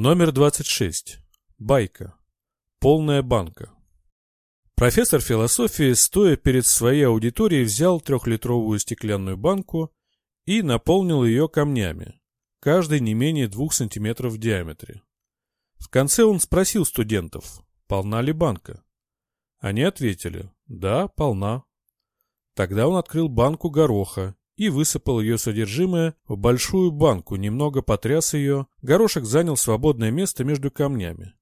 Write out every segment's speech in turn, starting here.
Номер 26. Байка. Полная банка. Профессор философии, стоя перед своей аудиторией, взял трехлитровую стеклянную банку и наполнил ее камнями, каждый не менее двух сантиметров в диаметре. В конце он спросил студентов, полна ли банка. Они ответили, да, полна. Тогда он открыл банку гороха и высыпал ее содержимое в большую банку, немного потряс ее, горошек занял свободное место между камнями.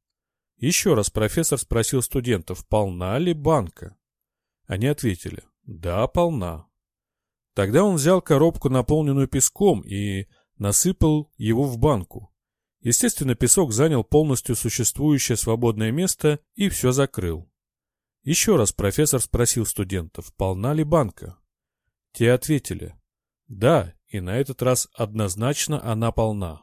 Еще раз профессор спросил студентов, полна ли банка. Они ответили, да, полна. Тогда он взял коробку, наполненную песком, и насыпал его в банку. Естественно, песок занял полностью существующее свободное место и все закрыл. Еще раз профессор спросил студентов, полна ли банка. Те ответили, да, и на этот раз однозначно она полна.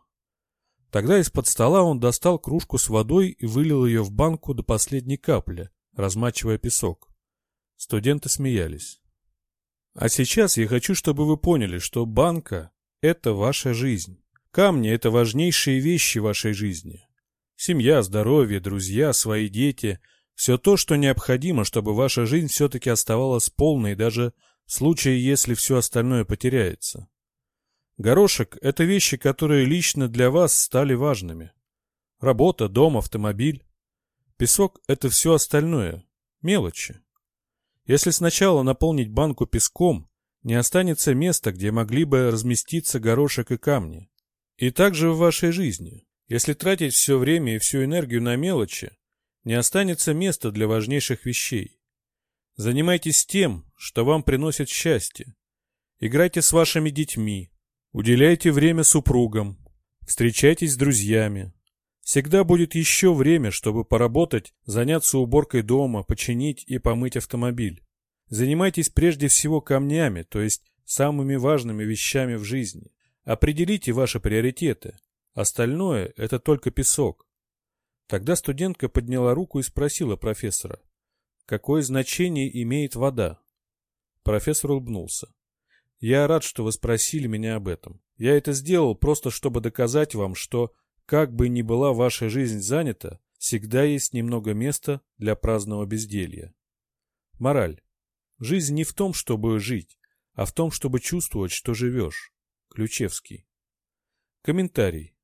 Тогда из-под стола он достал кружку с водой и вылил ее в банку до последней капли, размачивая песок. Студенты смеялись. А сейчас я хочу, чтобы вы поняли, что банка — это ваша жизнь. Камни — это важнейшие вещи вашей жизни. Семья, здоровье, друзья, свои дети — все то, что необходимо, чтобы ваша жизнь все-таки оставалась полной даже в случае, если все остальное потеряется. Горошек – это вещи, которые лично для вас стали важными. Работа, дом, автомобиль. Песок – это все остальное, мелочи. Если сначала наполнить банку песком, не останется места, где могли бы разместиться горошек и камни. И также в вашей жизни. Если тратить все время и всю энергию на мелочи, не останется места для важнейших вещей. Занимайтесь тем, что вам приносит счастье. Играйте с вашими детьми. Уделяйте время супругам. Встречайтесь с друзьями. Всегда будет еще время, чтобы поработать, заняться уборкой дома, починить и помыть автомобиль. Занимайтесь прежде всего камнями, то есть самыми важными вещами в жизни. Определите ваши приоритеты. Остальное – это только песок. Тогда студентка подняла руку и спросила профессора – Какое значение имеет вода? Профессор улыбнулся. Я рад, что вы спросили меня об этом. Я это сделал просто, чтобы доказать вам, что, как бы ни была ваша жизнь занята, всегда есть немного места для праздного безделья. Мораль. Жизнь не в том, чтобы жить, а в том, чтобы чувствовать, что живешь. Ключевский. Комментарий.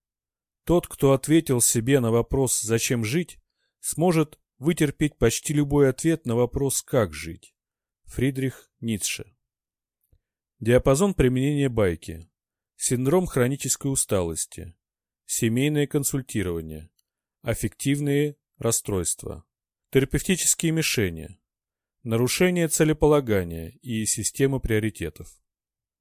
Тот, кто ответил себе на вопрос «Зачем жить?», сможет вытерпеть почти любой ответ на вопрос «как жить». Фридрих Ницше. Диапазон применения байки. Синдром хронической усталости. Семейное консультирование. Аффективные расстройства. Терапевтические мишени. Нарушение целеполагания и системы приоритетов.